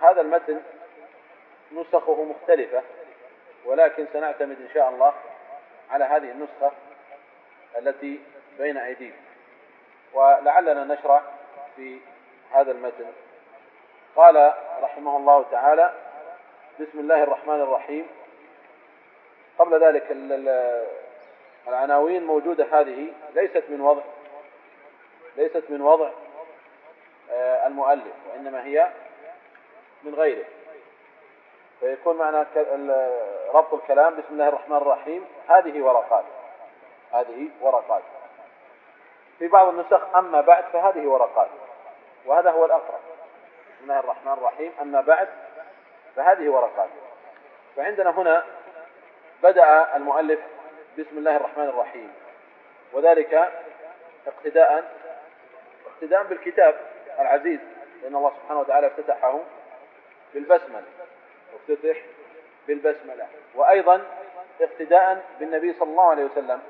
هذا المتن نسخه مختلفة ولكن سنعتمد إن شاء الله على هذه النسخة التي بين أيدينا ولعلنا نشرع في هذا المتن. قال رحمه الله تعالى بسم الله الرحمن الرحيم. قبل ذلك العناوين موجودة هذه ليست من وضع ليست من وضع آه، المؤلف وإنما هي من غيره. فيكون معنى ربط الكلام بسم الله الرحمن الرحيم. هذه ورقات. هذه ورقات. في بعض النسخ أما بعد فهذه ورقات. وهذا هو الأقرب. بسم الله الرحمن الرحيم. أما بعد فهذه ورقات. فعندنا هنا بدأ المؤلف بسم الله الرحمن الرحيم. وذلك اقتداء اقتداء بالكتاب العزيز لأن الله سبحانه وتعالى افتتحه. بالبسملة. افتتح بالبسملة. وأيضا اقتداء بالنبي صلى الله عليه وسلم.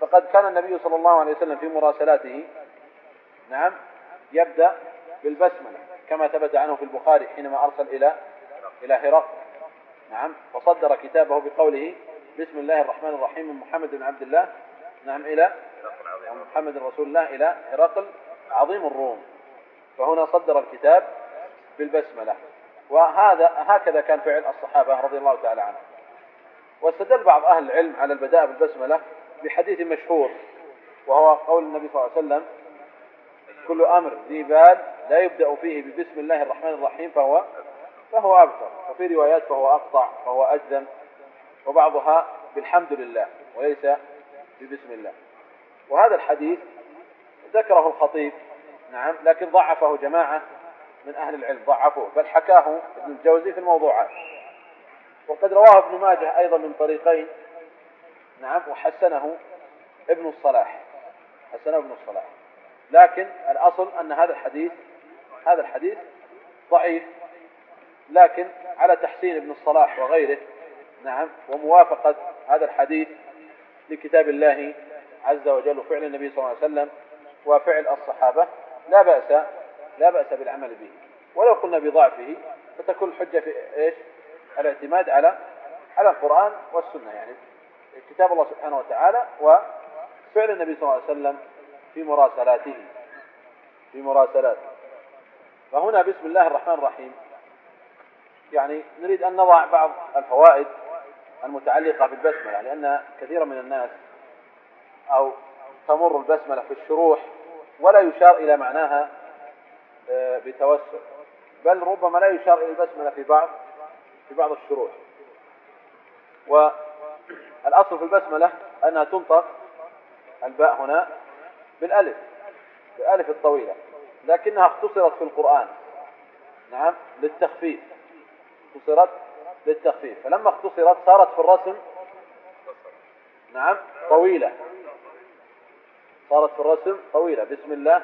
فقد كان النبي صلى الله عليه وسلم في مراسلاته نعم يبدأ بالبسملة كما ثبت عنه في البخاري حينما أرسل إلى إلى هرقل. نعم وصدر كتابه بقوله بسم الله الرحمن الرحيم من محمد بن عبد الله. نعم إلى محمد رسول الله إلى هرقل عظيم الروم. فهنا صدر الكتاب بالبسملة. وهذا هكذا كان فعل الصحابة رضي الله تعالى عنهم. واستدل بعض أهل العلم على البداء بالبسملة بحديث مشهور وهو قول النبي صلى الله عليه وسلم كل أمر ذي بال لا يبدأ فيه ببسم الله الرحمن الرحيم فهو فهو أبتر وفي روايات فهو أقطع فهو أجزم وبعضها بالحمد لله وليس ببسم الله. وهذا الحديث ذكره الخطيب نعم لكن ضعفه جماعة من أهل العلم. ضعفوه. بل حكاه ابن الجوزي في الموضوعات. وقد رواه ابن ماجه أيضا من طريقين. نعم وحسنه ابن الصلاح. حسنه ابن الصلاح. لكن الأصل أن هذا الحديث هذا الحديث ضعيف. لكن على تحسين ابن الصلاح وغيره نعم وموافقة هذا الحديث لكتاب الله عز وجل وفعل النبي صلى الله عليه وسلم وفعل الصحابة لا بأس لا بأس بالعمل به. ولو قلنا بضعفه فتكون الحجة في إيش؟ الاعتماد على على القرآن والسنة. يعني كتاب الله سبحانه وتعالى وفعل النبي صلى الله عليه وسلم في مراسلاته. في مراسلاته. فهنا بسم الله الرحمن الرحيم. يعني نريد أن نضع بعض الفوائد المتعلقة بالبسملة لأن كثيرا من الناس أو تمر البسملة في الشروح ولا يشار إلى معناها آه، بتوسع. بل ربما لا يشار إلى البسملة في بعض في بعض الشروح. والأصل في البسملة أنها تنطق الباء هنا بالألف بالألف الطويلة لكنها اختصرت في القرآن. نعم للتخفيف. اختصرت للتخفيف. فلما اختصرت صارت في الرسم نعم طويلة. صارت في الرسم طويلة. بسم الله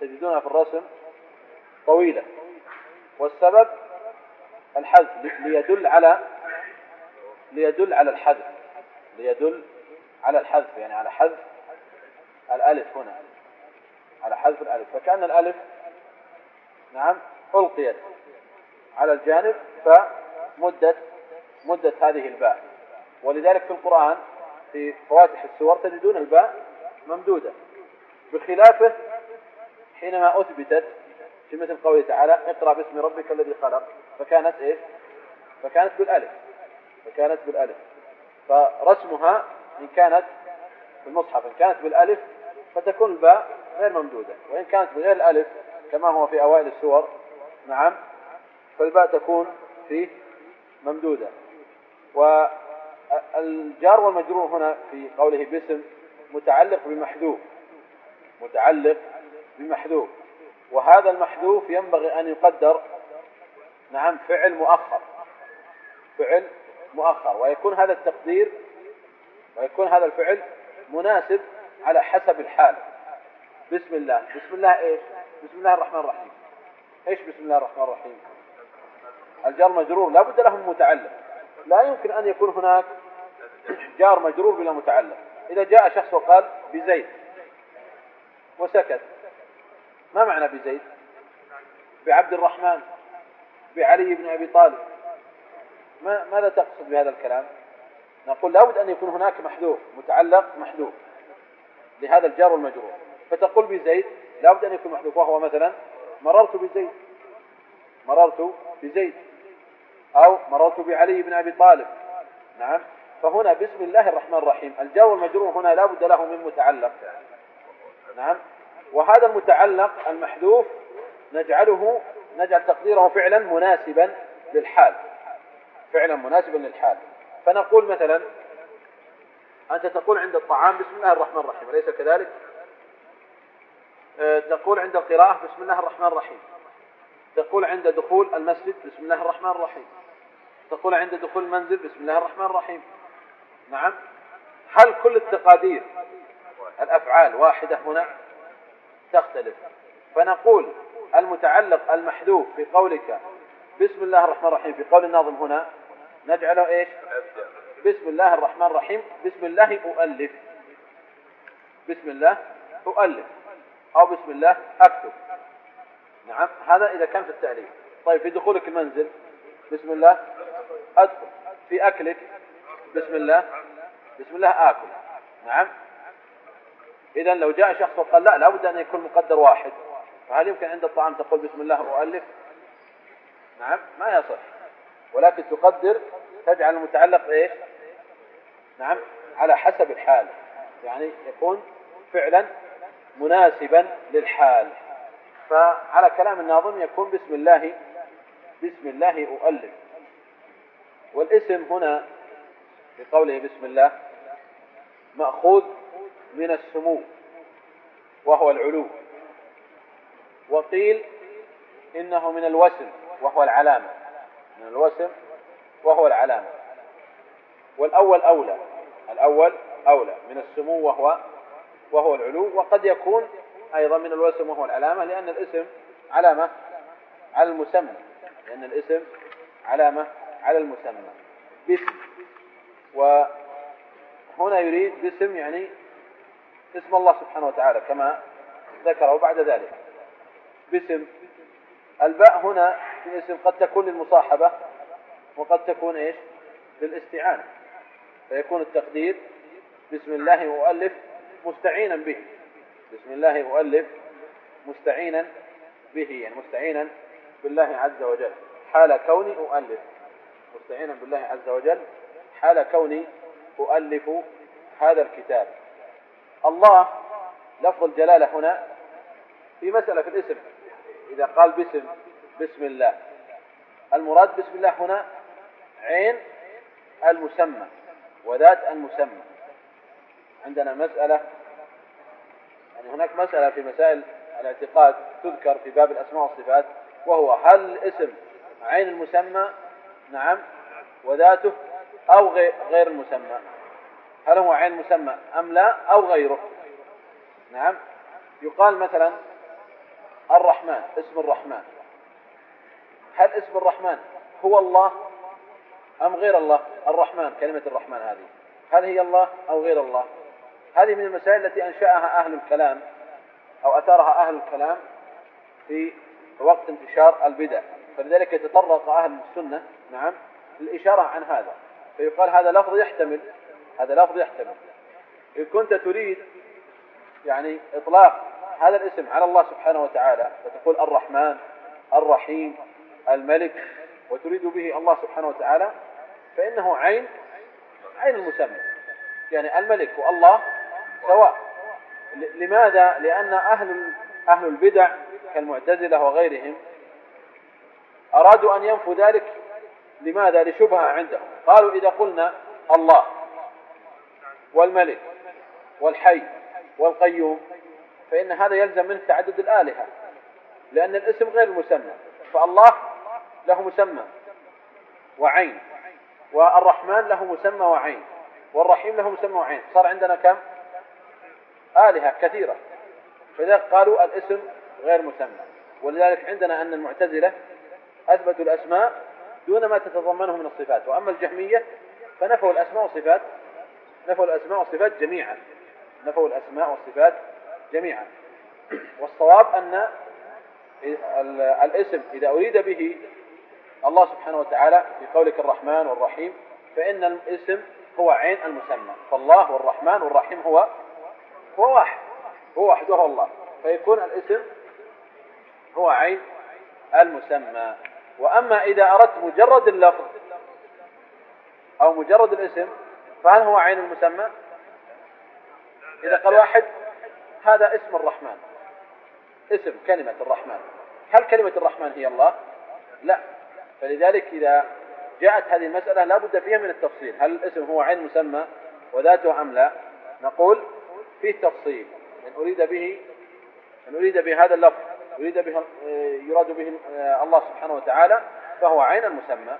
تجدونها في الرسم طويلة. والسبب الحذف ليدل على ليدل على الحذف. ليدل على الحذف يعني على حذف الألف هنا. على حذف الألف. فكأن الألف نعم ألقيت على الجانب فمدت مدت هذه الباء. ولذلك في القرآن في فواتح السور تجدون الباء ممدودة. بخلافه حينما أثبتت في مثل قوله تعالى اقرأ باسم ربك الذي خلق. فكانت إيش؟ فكانت بالألف. فكانت بالألف. فرسمها إن كانت في المصحف إن كانت بالألف فتكون الباء غير ممدودة. وإن كانت بغير الألف كما هو في أوائل السور نعم فالباء تكون فيه ممدودة. والجار والمجرور هنا في قوله باسم متعلق بمحذوف. متعلق بمحذوف. وهذا المحذوف ينبغي أن يقدر نعم فعل مؤخر فعل مؤخر ويكون هذا التقدير ويكون هذا الفعل مناسب على حسب الحال. بسم الله بسم الله إيش؟ بسم الله الرحمن الرحيم. إيش بسم الله الرحمن الرحيم؟ الجار مجرور لا بد له من متعلق لا يمكن أن يكون هناك جار مجرور بلا متعلق إذا جاء شخص وقال بزيد وسكت ما معنى بزيد؟ بعبد الرحمن بعلي بن أبي طالب. ما ماذا تقصد بهذا الكلام؟ نقول لابد أن يكون هناك محذوف متعلق محذوف لهذا الجار والمجرور. فتقول بزيد لابد أن يكون محذوف. وهو مثلا مررت بزيد. مررت بزيد. أو مررت بعلي بن أبي طالب. نعم. فهنا بسم الله الرحمن الرحيم. الجار والمجرور هنا لا بد له من متعلق. نعم. وهذا المتعلق المحذوف نجعله نجعل تقديره فعلا مناسبا للحال. فعلا مناسبا للحال. فنقول مثلا أنت تقول عند الطعام بسم الله الرحمن الرحيم. أليس كذلك؟ أه، تقول عند القراءة بسم الله الرحمن الرحيم. تقول عند دخول المسجد بسم الله الرحمن الرحيم. تقول عند دخول المنزل بسم الله الرحمن الرحيم. نعم. هل كل التقادير الأفعال واحدة هنا؟ تختلف. فنقول المتعلق المحذوف في قولك بسم الله الرحمن الرحيم في قول الناظم هنا نجعله إيش؟ بسم الله الرحمن الرحيم بسم الله أؤلف. بسم الله أؤلف أو بسم الله أكتب. نعم هذا إذا كان في التأليف. طيب في دخولك المنزل بسم الله أدخل. في أكلك بسم الله بسم الله آكل. نعم. إذا لو جاء شخص وقال لا لابد أن يكون مقدر واحد. فهل يمكن عند الطعام تقول بسم الله أؤلف نعم ما يصح. ولكن تقدر تجعل المتعلق إيش نعم على حسب الحال. يعني يكون فعلا مناسبا للحال. فعلى كلام الناظم يكون بسم الله بسم الله أؤلف والاسم هنا بقوله بسم الله مأخوذ من السمو وهو العلو. وقيل إنه من الوسم وهو العلامة. من الوسم وهو العلامة. والأول أولى. الأول أولى. من السمو وهو وهو العلو. وقد يكون أيضا من الوسم وهو العلامة لأن الاسم علامة على المسمى. لأن الاسم علامة على المسمى. باسم. وهنا يريد باسم يعني اسم الله سبحانه وتعالى كما ذكره بعد ذلك. باسم الباء هنا في الاسم قد تكون للمصاحبة وقد تكون إيش؟ للاستعانة. فيكون التقدير بسم الله أؤلف مستعينا به. بسم الله أؤلف مستعينا به يعني مستعينا بالله عز وجل. حال كوني أؤلف. مستعينا بالله عز وجل. حال كوني أؤلف هذا الكتاب. الله لفظ الجلالة هنا في مسألة في الاسم. إذا قال باسم بسم الله. المراد بسم الله هنا عين المسمى وذات المسمى. عندنا مسألة يعني هناك مسألة في مسائل الاعتقاد تذكر في باب الأسماء والصفات وهو هل الاسم عين المسمى؟ نعم. وذاته أو غير المسمى. هل هو عين مسمى أم لا أو غيره. نعم. يقال مثلا الرحمن اسم الرحمن. هل اسم الرحمن هو الله أم غير الله؟ الرحمن كلمة الرحمن هذه. هل هي الله أو غير الله؟ هذه من المسائل التي أنشأها أهل الكلام أو أثارها أهل الكلام في وقت انتشار البدع. فلذلك يتطرق أهل السنة نعم للإشارة عن هذا. فيقال هذا لفظ يحتمل هذا لفظ يحتمل إن كنت تريد يعني إطلاق هذا الاسم على الله سبحانه وتعالى فتقول الرحمن الرحيم الملك وتريد به الله سبحانه وتعالى فإنه عين عين المسمى يعني الملك والله سواء لماذا؟ لأن أهل أهل البدع كالمعتزلة وغيرهم أرادوا أن ينفوا ذلك لماذا؟ لشبهة عندهم قالوا إذا قلنا الله والملك والحي والقيوم فإن هذا يلزم منه تعدد الآلهة لأن الاسم غير المسمى فالله له مسمى وعين والرحمن له مسمى وعين والرحيم له مسمى وعين. صار عندنا كم؟ آلهة كثيرة. فلذلك قالوا الاسم غير مسمى ولذلك عندنا أن المعتزلة أثبتوا الأسماء دون ما تتضمنه من الصفات وأما الجهمية فنفوا الأسماء والصفات نفوا الأسماء والصفات جميعا. نفوا الأسماء والصفات جميعا. والصواب أن الاسم إذا أريد به الله سبحانه وتعالى في قولك الرحمن والرحيم فإن الاسم هو عين المسمى. فالله والرحمن والرحيم هو هو واحد. هو وحده الله. فيكون الاسم هو عين المسمى. وأما إذا أردت مجرد اللفظ أو مجرد الاسم فهل هو عين المسمى؟ إذا قال واحد هذا اسم الرحمن. اسم كلمة الرحمن. هل كلمة الرحمن هي الله؟ لا. فلذلك إذا جاءت هذه المسألة لا بد فيها من التفصيل. هل الاسم هو عين مسمى وذاته أم لا؟ نقول فيه تفصيل. إن أريد به إن أريد بهذا اللفظ يريد به يراد به الله سبحانه وتعالى فهو عين المسمى.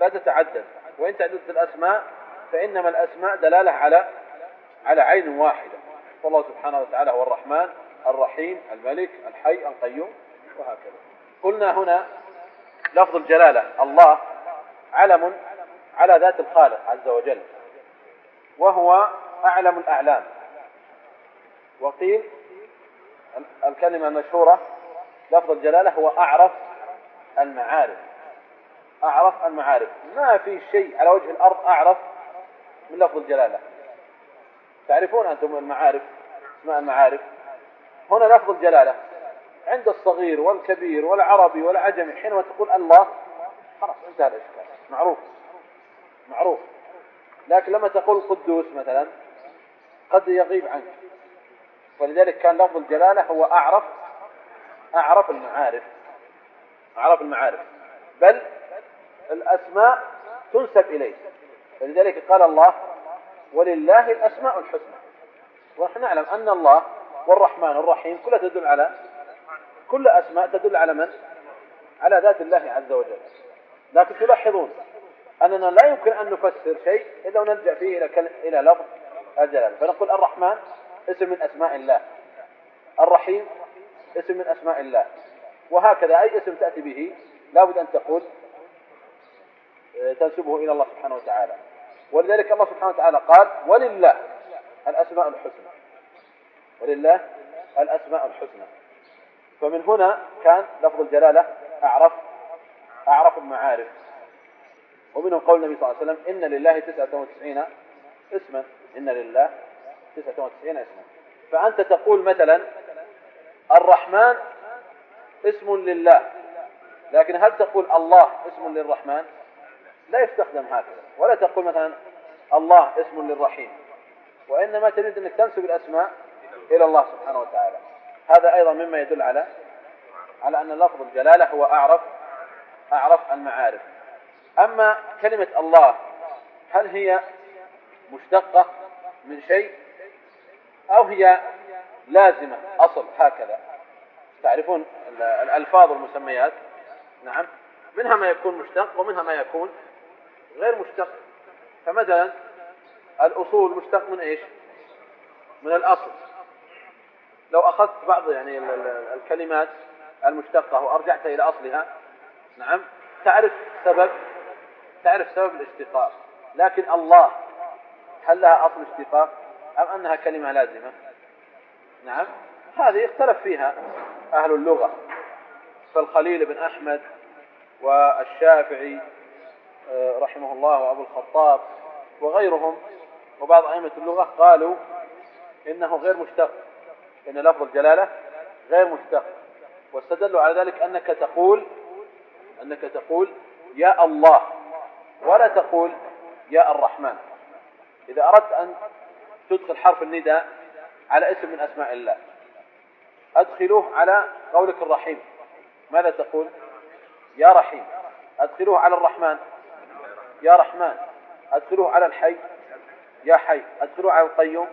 لا تتعدد. وإن تعددت الأسماء فإنما الأسماء دلالة على على عين واحدة. فالله سبحانه وتعالى هو الرحمن الرحيم الملك الحي القيوم وهكذا. قلنا هنا لفظ الجلالة الله علم على ذات الخالق عز وجل وهو أعلم الأعلام. وقيل الكلمة المشهورة لفظ الجلالة هو أعرف المعارف. أعرف المعارف. ما في شيء على وجه الأرض أعرف من لفظ الجلالة. تعرفون أنتم المعارف؟ اسماء المعارف. هنا لفظ الجلالة. عند الصغير والكبير والعربي والعجمي حينما تقول الله خلاص انتهى الإشكال. معروف. معروف. لكن لما تقول قدوس مثلا قد يغيب عنك. ولذلك كان لفظ الجلالة هو أعرف أعرف المعارف. أعرف المعارف. بل الأسماء تنسب إليه. فلذلك قال الله ولله الأسماء الحسنى. ونحن نعلم أن الله والرحمن الرحيم كلها تدل على كل أسماء تدل على من؟ على ذات الله عز وجل. لكن تلاحظون أننا لا يمكن أن نفسر شيء إلا ونلجأ فيه إلى. إلى لفظ الجلال. فنقول الرحمن اسم من أسماء الله. الرحيم اسم من أسماء الله. وهكذا أي اسم تأتي به لابد أن تقول آه، تنسبه إلى الله سبحانه وتعالى. ولذلك الله سبحانه وتعالى قال ولله الأسماء الحسنى. ولله الأسماء الحسنى. فمن هنا كان لفظ الجلالة أعرف أعرف المعارف. ومنهم قول النبي صلى الله عليه وسلم إن لله تسعة وتسعين اسما. إن لله تسعة وتسعين اسما. فأنت تقول مثلا الرحمن اسم لله لكن هل تقول الله اسم للرحمن؟ لا يستخدم هكذا. ولا تقول مثلا الله اسم للرحيم وإنما تريد أنك تنسب الأسماء إلى الله سبحانه وتعالى. هذا أيضا مما يدل على على أن لفظ الجلالة هو أعرف أعرف المعارف. أما كلمة الله هل هي مشتقة من شيء أو هي لازمة أصل هكذا؟ تعرفون الألفاظ والمسميات؟ نعم. منها ما يكون مشتق ومنها ما يكون غير مشتق. فمثلا الأصول مشتق من إيش؟ من الأصل. لو أخذت بعض يعني الكلمات المشتقة وأرجعت إلى أصلها نعم تعرف سبب تعرف سبب الاشتقاق. لكن الله هل لها أصل اشتقاق؟ أم أنها كلمة لازمة؟ نعم هذه اختلف فيها أهل اللغة. فالخليل بن أحمد والشافعي رحمه الله وأبو الخطاب وغيرهم وبعض أئمة اللغة قالوا إنه غير مشتق إن لفظ الجلالة غير مشتق. واستدلوا على ذلك أنك تقول أنك تقول يا الله ولا تقول يا الرحمن. إذا أردت أن تدخل حرف النداء على اسم من أسماء الله أدخلوه على قولك الرحيم. ماذا تقول؟ يا رحيم. أدخلوه على الرحمن. يا رحمن أدخلوه على الحي. يا حي أدخلوه على القيوم.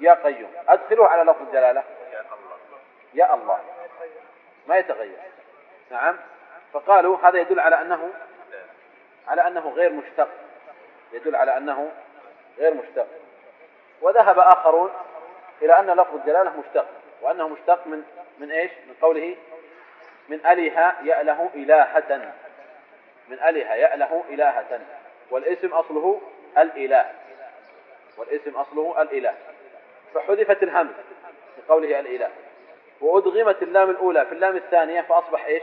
يا قيوم أدخلوه على لفظ الجلالة. يا الله. ما يتغير. نعم. فقالوا هذا يدل على أنه على أنه غير مشتق. يدل على أنه غير مشتق. وذهب آخرون إلى أن لفظ الجلالة مشتق. وأنه مشتق من من إيش؟ من قوله من أله يأله إلهة. من أله يأله إلهة. والاسم أصله الإله. والاسم أصله الإله. فحذفت الهمز في قوله الإله. وأدغمت اللام الأولى في اللام الثانية فأصبح إيش؟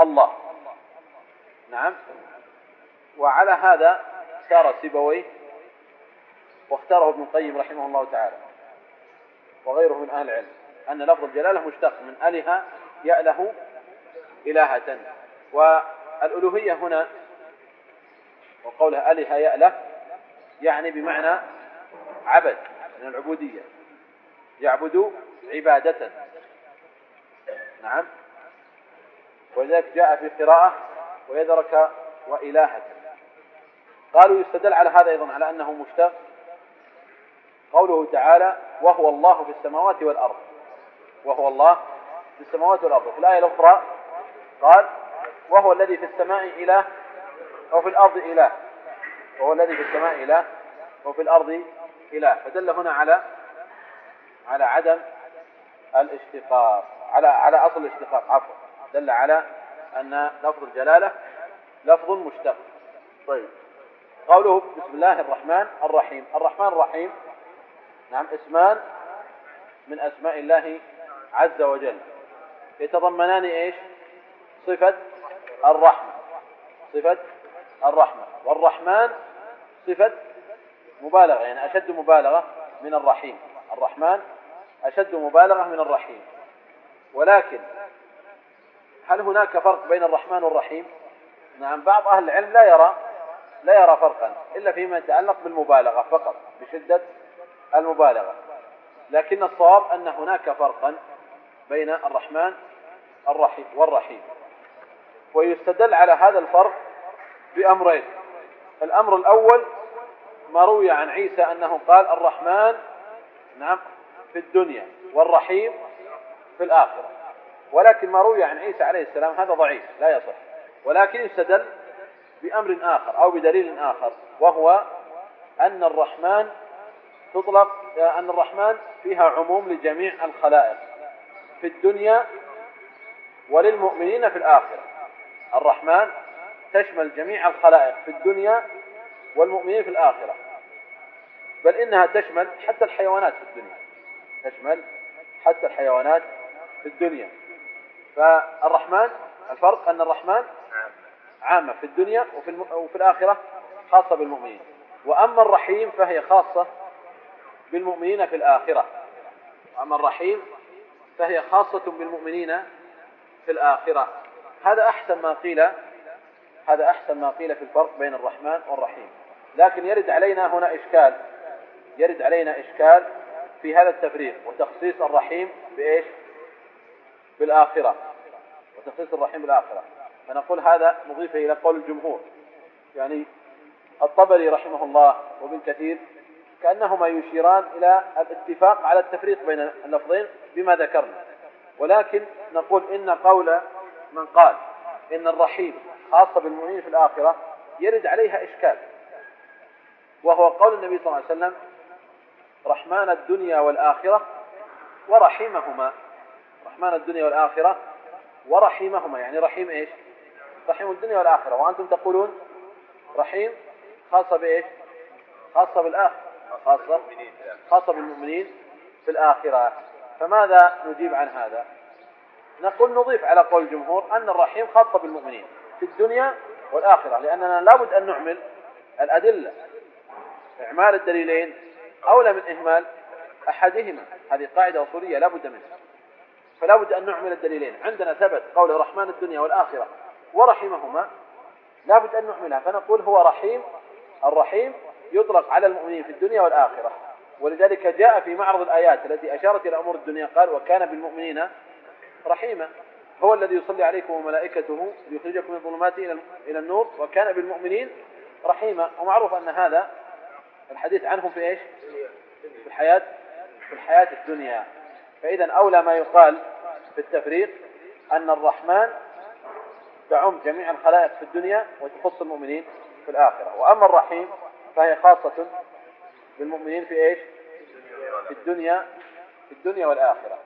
الله. نعم. وعلى هذا سار سيبويه واختاره ابن القيم رحمه الله تعالى وغيره من أهل العلم أن لفظ الجلالة مشتق من أله يأله إلهة. والألوهية هنا وقولها أله يأله يعني بمعنى عبد من العبودية. يعبد عبادة. نعم. ولذلك جاء في قراءة ويدرك وإلهة. قالوا يستدل على هذا أيضا على أنه مشتق. قوله تعالى وهو الله في السماوات والأرض وهو الله في السماوات والأرض في الآية الأخرى قال وهو الذي في السماء إله أو في الأرض إله. وهو الذي في السماء إله وفي الأرض إله. فدل هنا على على عدم الاشتقاق. على على أصل الاشتقاق. عفوا. دل على أن لفظ الجلالة لفظ مشتق. طيب. قوله بسم الله الرحمن الرحيم. الرحمن الرحيم. نعم اسمان من أسماء الله عز وجل. يتضمنان إيش؟ صفة الرحمة. صفة الرحمة. والرحمن صفة مبالغة يعني أشد مبالغة من الرحيم. الرحمن أشد مبالغة من الرحيم. ولكن هل هناك فرق بين الرحمن والرحيم؟ نعم بعض أهل العلم لا يرى لا يرى فرقا إلا فيما يتعلق بالمبالغة فقط بشدة المبالغة. لكن الصواب أن هناك فرقا بين الرحمن الرحيم والرحيم. ويستدل على هذا الفرق بأمرين. الأمر الأول ما روي عن عيسى أنه قال الرحمن نعم في الدنيا والرحيم في الآخرة. ولكن ما روي عن عيسى عليه السلام هذا ضعيف لا يصح. ولكن يستدل بأمر آخر أو بدليل آخر وهو أن الرحمن تطلق أن الرحمن فيها عموم لجميع الخلائق في الدنيا وللمؤمنين في الآخرة. الرحمن تشمل جميع الخلائق في الدنيا والمؤمنين في الآخرة. بل إنها تشمل حتى الحيوانات في الدنيا. تشمل حتى الحيوانات في الدنيا. فالرحمن الفرق أن الرحمن عامة في الدنيا وفي, الم... وفي الآخرة خاصة بالمؤمنين. وأما الرحيم فهي خاصة بالمؤمنين في الآخرة. أما الرحيم فهي خاصة بالمؤمنين في الآخرة. هذا أحسن ما قيل هذا أحسن ما قيل في الفرق بين الرحمن والرحيم. لكن يرد علينا هنا إشكال يرد علينا إشكال في هذا التفريق وتخصيص الرحيم بإيش؟ بالآخرة. وتخصيص الرحيم بالآخرة. فنقول هذا مضيفة إلى قول الجمهور. يعني الطبري رحمه الله وابن كثير كأنهما يشيران إلى الاتفاق على التفريق بين اللفظين بما ذكرنا. ولكن نقول إن قول من قال إن الرحيم خاصة بالمؤمنين في الآخرة يرد عليها إشكال. وهو قول النبي صلى الله عليه وسلم رحمن الدنيا والآخرة ورحيمهما رحمن الدنيا والآخرة ورحيمهما يعني رحيم إيش؟ رحيم الدنيا والآخرة. وأنتم تقولون رحيم خاصة بإيش؟ خاصة بالآخرة. خاصة خاصة بالمؤمنين في الآخرة. فماذا نجيب عن هذا؟ نقول نضيف على قول الجمهور أن الرحيم خاصة بالمؤمنين في الدنيا والآخرة لأننا لابد أن نعمل الأدلة إعمال الدليلين أولى من إهمال أحدهما. هذه قاعدة أصولية لا بد منها. فلا بد أن نعمل الدليلين. عندنا ثبت قوله رحمن الدنيا والآخرة ورحمهما لا بد أن نعملها فنقول هو رحيم الرحيم يطلق على المؤمنين في الدنيا والآخرة. ولذلك جاء في معرض الآيات التي أشارت إلى أمور الدنيا قال وكان بالمؤمنين رحيما هو الذي يصلي عليكم وملائكته ليخرجكم من الظلمات إلى النور وكان بالمؤمنين رحيما ومعروف أن هذا الحديث عنهم في إيش؟ في الحياة في الحياة الدنيا. فإذا أولى ما يقال في التفريق أن الرحمن تعم جميع الخلائق في الدنيا وتخص المؤمنين في الآخرة. وأما الرحيم فهي خاصة بالمؤمنين في إيش؟ في الدنيا في الدنيا والآخرة.